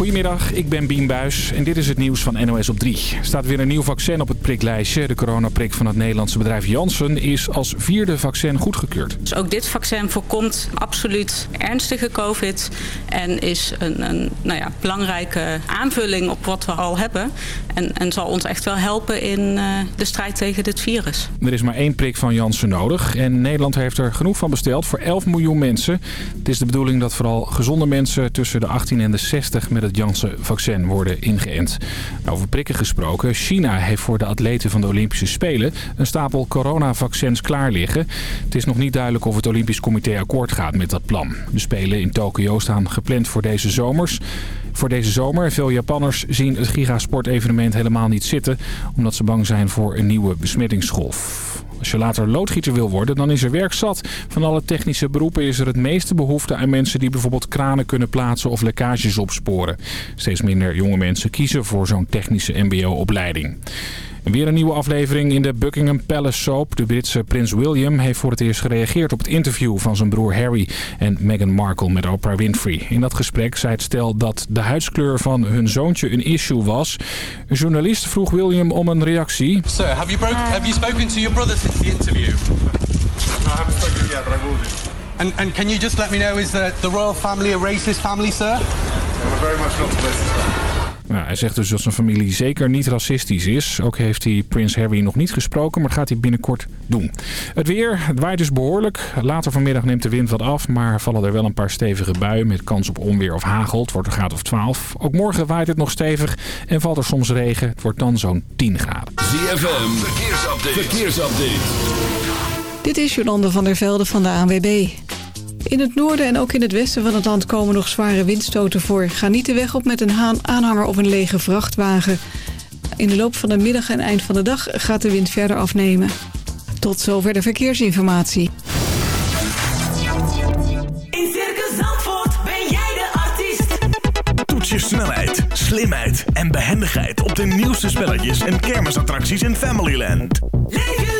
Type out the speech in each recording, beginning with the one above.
Goedemiddag, ik ben Bien Buis en dit is het nieuws van NOS op 3. Er staat weer een nieuw vaccin op het priklijstje. De coronaprik van het Nederlandse bedrijf Janssen is als vierde vaccin goedgekeurd. Dus ook dit vaccin voorkomt absoluut ernstige covid en is een, een nou ja, belangrijke aanvulling op wat we al hebben. En, en zal ons echt wel helpen in uh, de strijd tegen dit virus. Er is maar één prik van Janssen nodig en Nederland heeft er genoeg van besteld voor 11 miljoen mensen. Het is de bedoeling dat vooral gezonde mensen tussen de 18 en de 60 met het Janssen-vaccin worden ingeënt. Over prikken gesproken, China heeft voor de atleten van de Olympische Spelen een stapel coronavaccins klaar liggen. Het is nog niet duidelijk of het Olympisch Comité akkoord gaat met dat plan. De Spelen in Tokio staan gepland voor deze zomers. Voor deze zomer. Veel Japanners zien het gigasport-evenement helemaal niet zitten... omdat ze bang zijn voor een nieuwe besmettingsgolf. Als je later loodgieter wil worden, dan is er werk zat. Van alle technische beroepen is er het meeste behoefte aan mensen die bijvoorbeeld kranen kunnen plaatsen of lekkages opsporen. Steeds minder jonge mensen kiezen voor zo'n technische mbo-opleiding. En weer een nieuwe aflevering in de Buckingham Palace soap. De Britse prins William heeft voor het eerst gereageerd op het interview van zijn broer Harry en Meghan Markle met Oprah Winfrey. In dat gesprek zei het stel dat de huidskleur van hun zoontje een issue was. Een journalist vroeg William om een reactie. Sir, have you, broke, have you spoken to your brother since the interview? No, I haven't spoken yet, but I will do. And, and can you just let me know, is the, the royal family a racist family, sir? Yeah, we're very much not a racist family. Nou, hij zegt dus dat zijn familie zeker niet racistisch is. Ook heeft hij Prins Harry nog niet gesproken, maar gaat hij binnenkort doen. Het weer, het waait dus behoorlijk. Later vanmiddag neemt de wind wat af, maar vallen er wel een paar stevige buien met kans op onweer of hagel. Het wordt een graad of 12. Ook morgen waait het nog stevig en valt er soms regen. Het wordt dan zo'n 10 graden. ZFM, verkeersupdate. verkeersupdate. Dit is Jolande van der Velde van de ANWB. In het noorden en ook in het westen van het land komen nog zware windstoten voor. Ga niet de weg op met een aanhanger of een lege vrachtwagen. In de loop van de middag en eind van de dag gaat de wind verder afnemen. Tot zover de verkeersinformatie. In Circus Zandvoort ben jij de artiest. Toets je snelheid, slimheid en behendigheid op de nieuwste spelletjes en kermisattracties in Familyland. Leef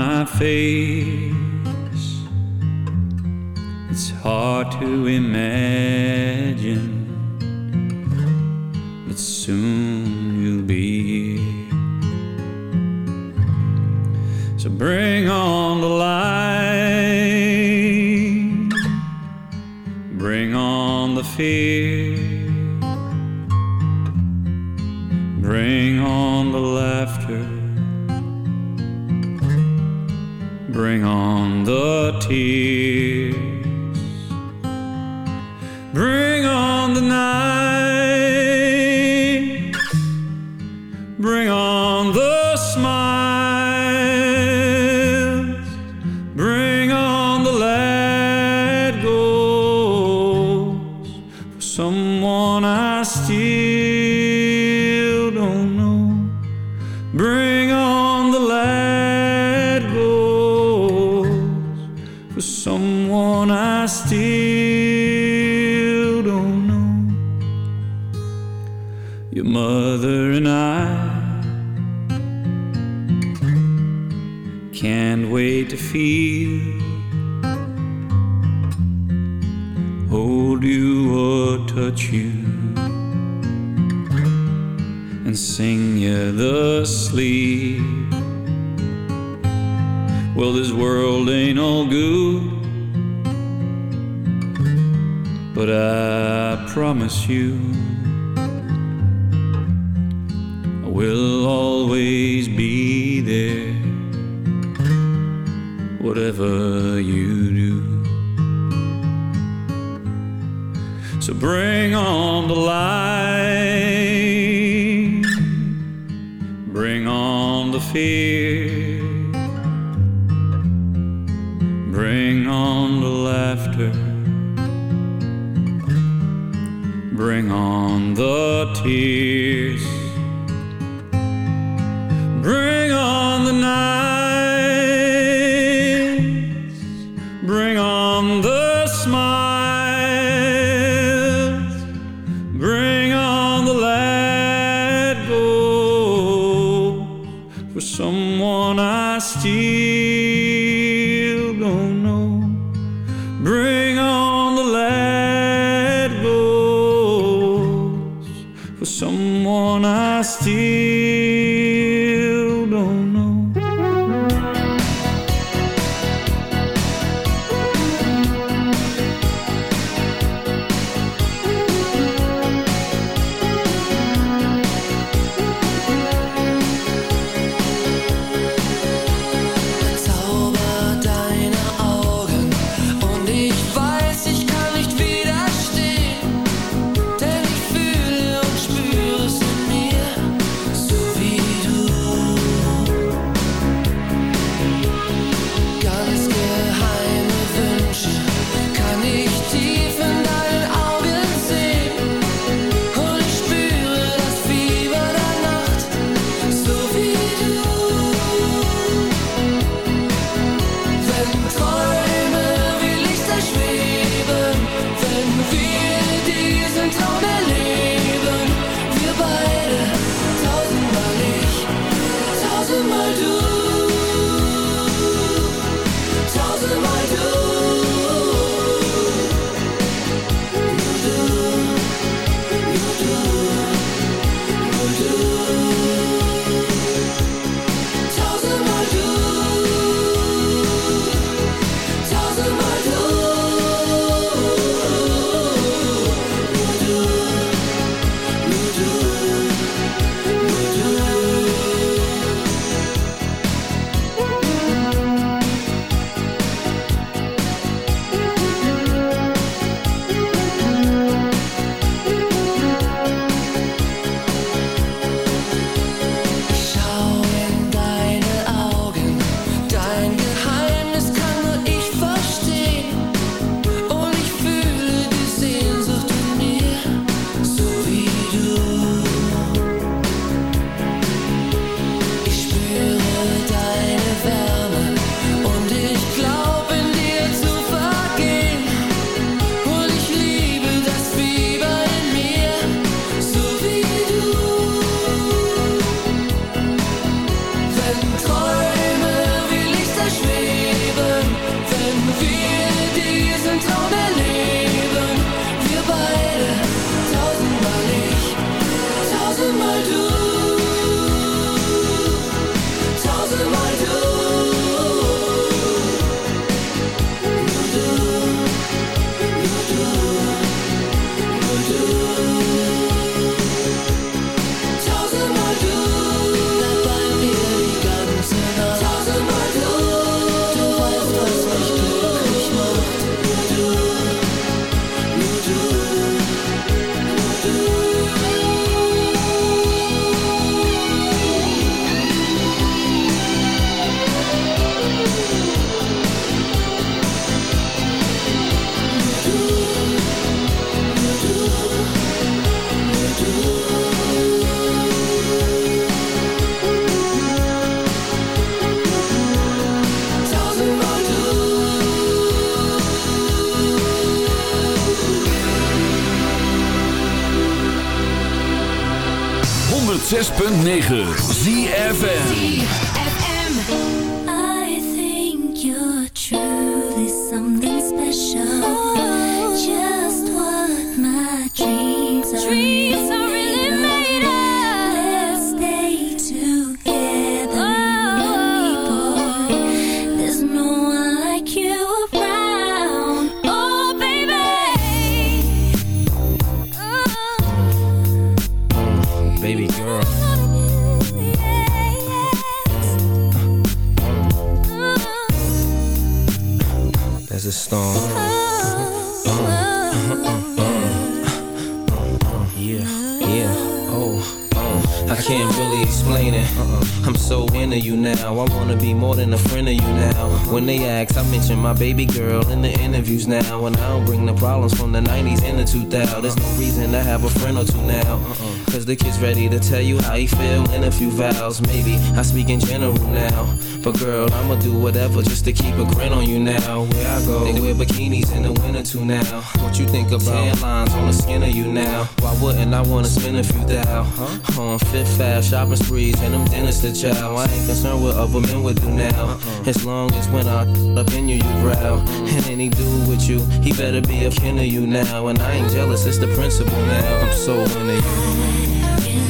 my face. It's hard to imagine, but soon you'll be here. So bring on the light, bring on the fear. Bring on the tears. promise you I will always be there, whatever you do. So bring on the light, bring on the fear. on the tears. 106.9 ZFN 90s and the 2000s. There's no reason to have a friend or two now. Uh-uh. Cause the kid's ready to tell you how he feel in a few vows. Maybe I speak in general now. But girl, I'ma do whatever just to keep a grin on you now. Where I go, they wear bikinis in the winter too now. You think about tan lines on the skin of you now? Why wouldn't I wanna spend a few thou? On Fifth Ave, shopping sprees, and them dinners to chow. I ain't concerned what other men would do now. Uh-uh. As long as when I up in you, you growl. Mm-hmm. And any dude with you, he better be a kin of you now. And I ain't jealous, it's the principle now. I'm so into you.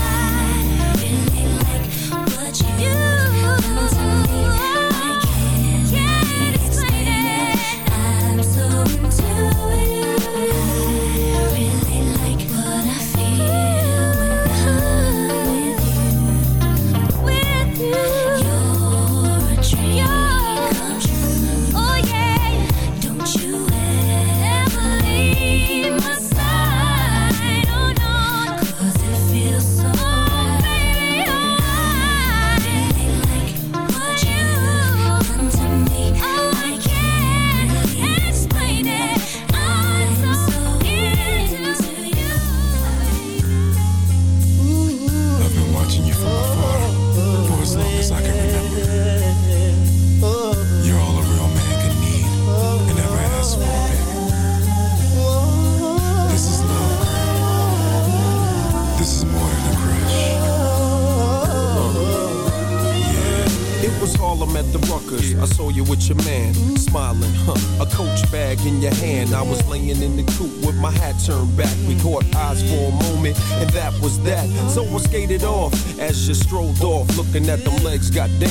looking at them legs. Goddamn,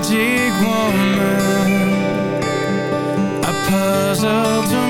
magic woman, a puzzle to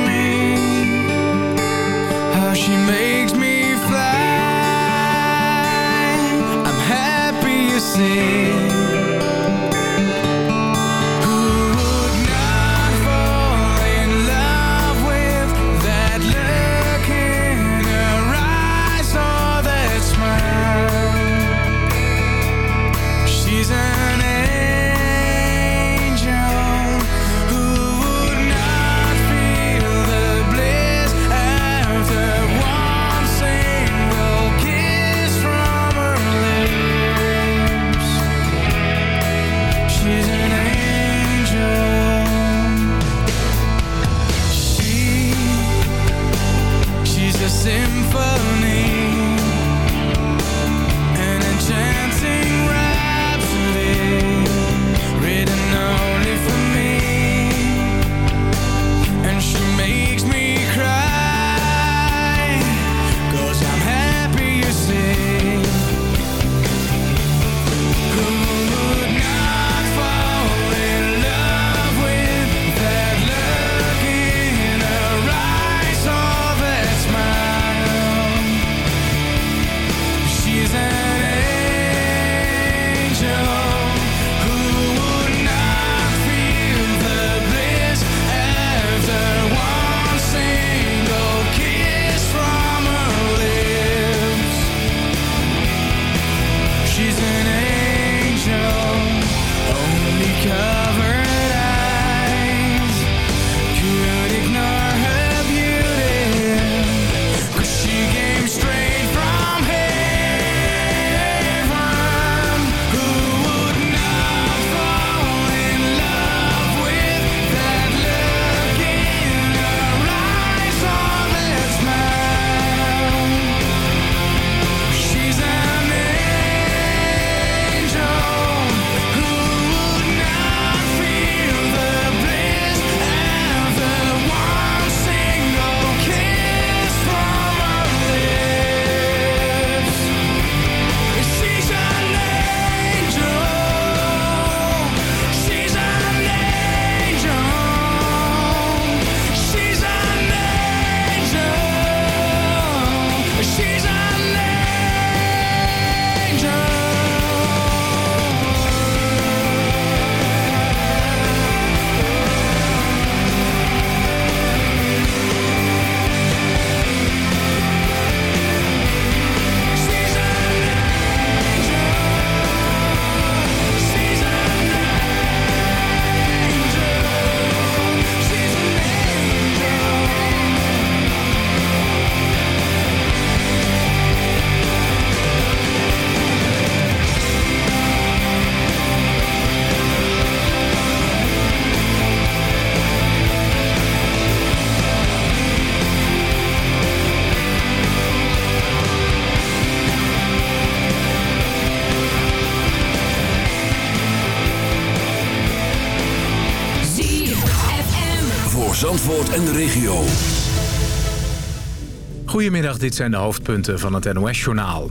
Dit zijn de hoofdpunten van het NOS-journaal.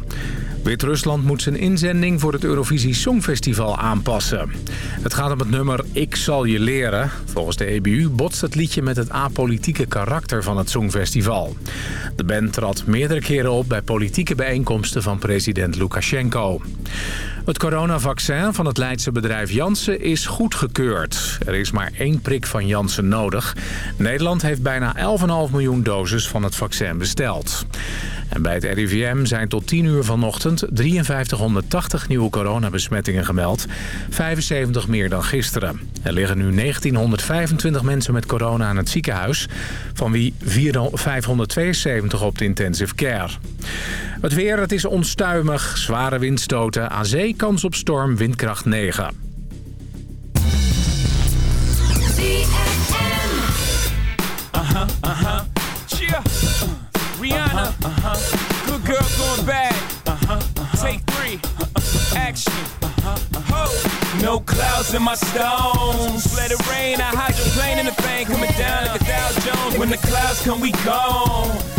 Wit-Rusland moet zijn inzending voor het Eurovisie Songfestival aanpassen. Het gaat om het nummer Ik zal je leren. Volgens de EBU botst het liedje met het apolitieke karakter van het Songfestival. De band trad meerdere keren op bij politieke bijeenkomsten van president Lukashenko. Het coronavaccin van het Leidse bedrijf Janssen is goedgekeurd. Er is maar één prik van Janssen nodig. Nederland heeft bijna 11,5 miljoen doses van het vaccin besteld. En bij het RIVM zijn tot 10 uur vanochtend 5380 nieuwe coronabesmettingen gemeld. 75 meer dan gisteren. Er liggen nu 1925 mensen met corona aan het ziekenhuis. Van wie 572 op de intensive care. Het weer, het is onstuimig. Zware windstoten. Aan zee kans op storm, windkracht 9. Uh-huh, uh-huh. Cheer. Rihanna. Uh-huh. Good girl going bad. Uh-huh. Take three. Action. Ho. No clouds in my stones. Let it rain. I hydroplane in the thing coming down like a Dow Jones. When the clouds come, we gone.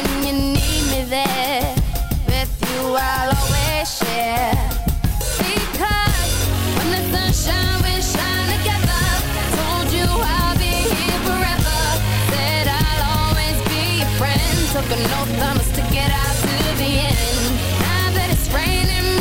When you need me there. With you, I'll always share. Because when the we shine together. Told you I'll be here forever. Said I'll always be your friend. Took an oath, I stick it out to the end. Now that it's raining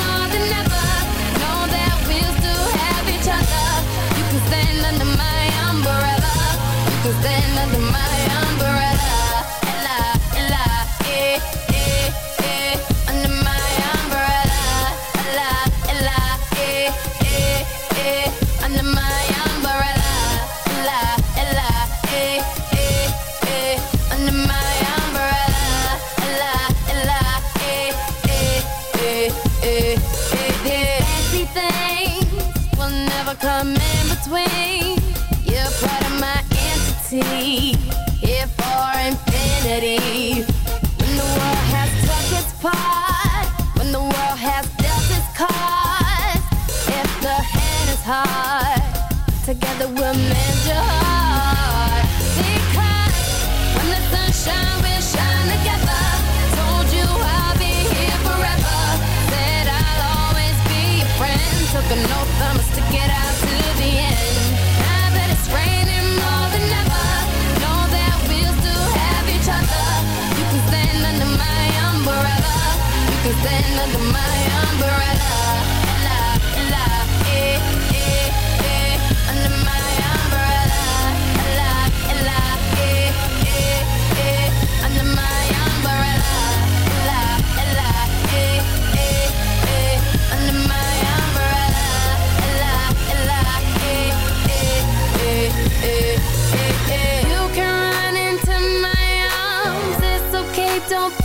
don't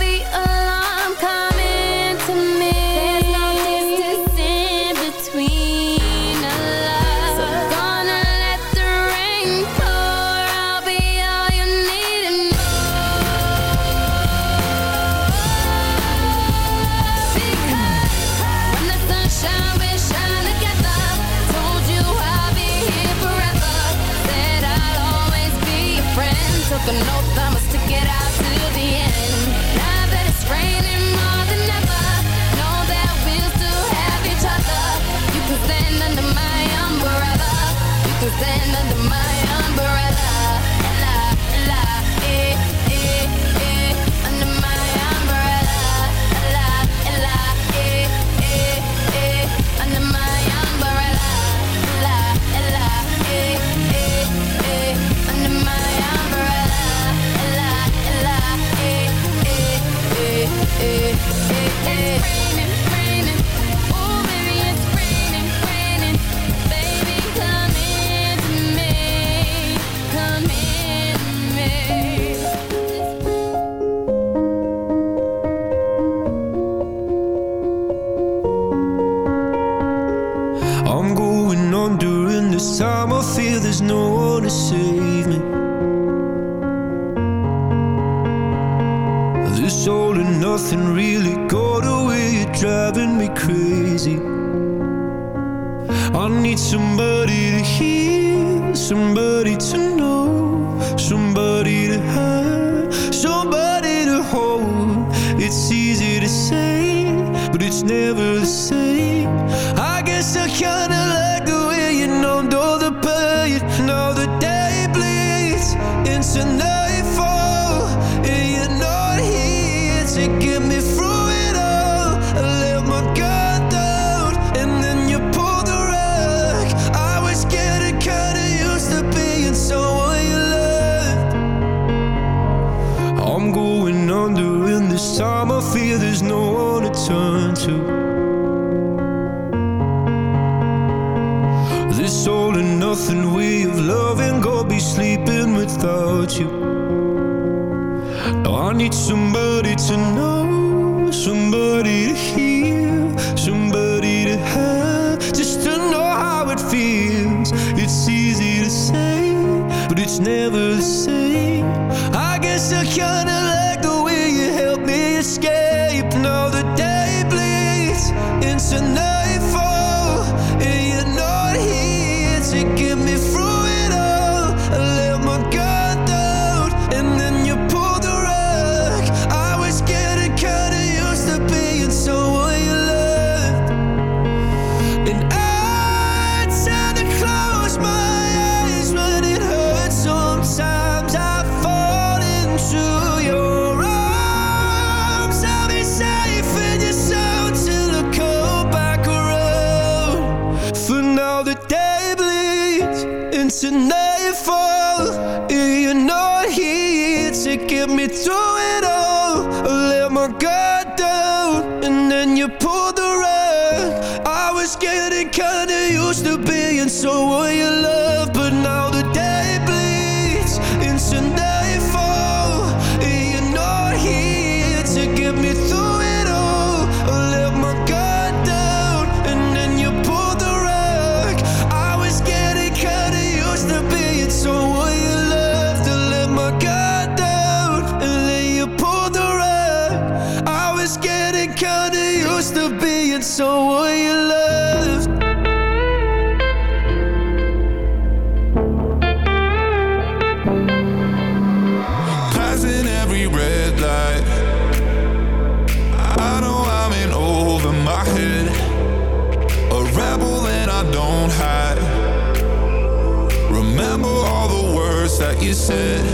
said.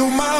You my